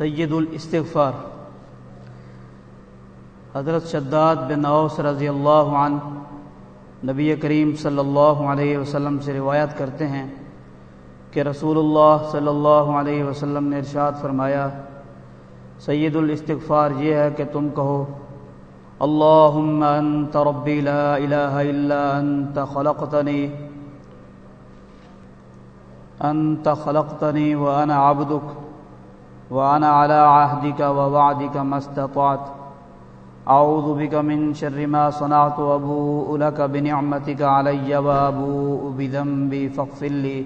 سید الاستغفار۔ حضرت شداد بن اوس رضی اللہ عنہ نبی کریم صلی اللہ علیہ وسلم سے روایت کرتے ہیں کہ رسول اللہ صلی اللہ علیہ وسلم نے ارشاد فرمایا، سید الاستغفار یہ ہے کہ تم کہو، اللہم انت ربی لا الہ الا انت خلقتنی انت خلقتنی وانا عبدک۔ وانا على عهدك ووعدك ما استطعت. اعوذ بك من شر ما صنعت وابوء لك بنعمتك علي وابوء بذنبي فاغفر لي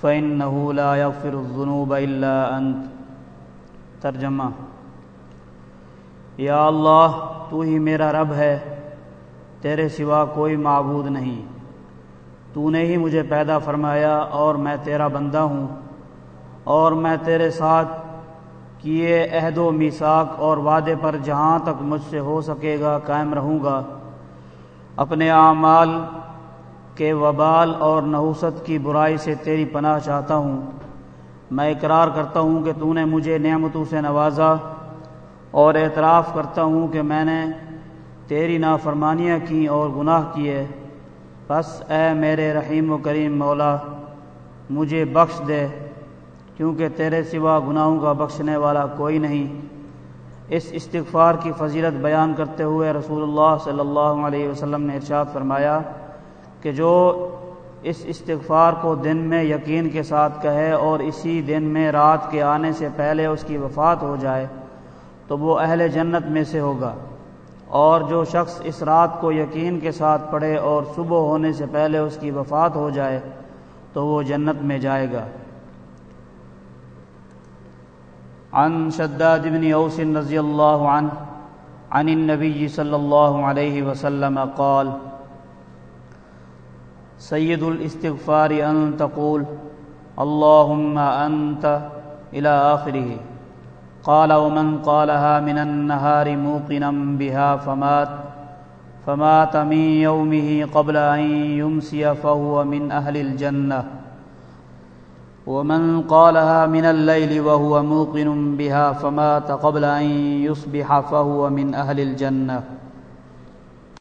فانه لا يغفر الذنوب الا انت ترجمہ، یا اللہ، تو ہی میرا رب ہے، تیرے سوا کوئی معبود نہیں۔ تو نے ہی مجھے پیدا فرمایا اور میں تیرا بندہ ہوں، اور میں تیرے ساتھ کیے عہد و میساک اور وعدے پر جہاں تک مجھ سے ہو سکے گا، قائم رہوں گا۔ اپنے اعمال کے وبال اور نحوست کی برائی سے تیری پناہ چاہتا ہوں۔ میں اقرار کرتا ہوں کہ تو نے مجھے نعمتوں سے نوازا اور اعتراف کرتا ہوں کہ میں نے تیری نافرمانیاں کی اور گناہ کیے۔ بس اے میرے رحیم و کریم مولا، مجھے بخش دے۔ کیونکہ تیرے سوا گناہوں کا بخشنے والا کوئی نہیں۔ اس استغفار کی فضیلت بیان کرتے ہوئے رسول اللہ صلی اللہ علیہ وسلم نے ارشاد فرمایا کہ جو اس استغفار کو دن میں یقین کے ساتھ کہے اور اسی دن میں رات کے آنے سے پہلے اس کی وفات ہو جائے، تو وہ اہل جنت میں سے ہوگا۔ اور جو شخص اس رات کو یقین کے ساتھ پڑھے اور صبح ہونے سے پہلے اس کی وفات ہو جائے، تو وہ جنت میں جائے گا۔ عن شداد بن اوس رضي الله عنه عن النبي صلى الله عليه وسلم قال سيد الاستغفار أن تقول اللهم أنت إلى آخره. قال ومن قالها من النهار موقنا بها فمات فمات من يومه قبل أن يمسي فهو من أهل الجنة. ومن قالها من الليل وهو موقن بها فمات قبل أن يصبح فهو من أهل الجنة.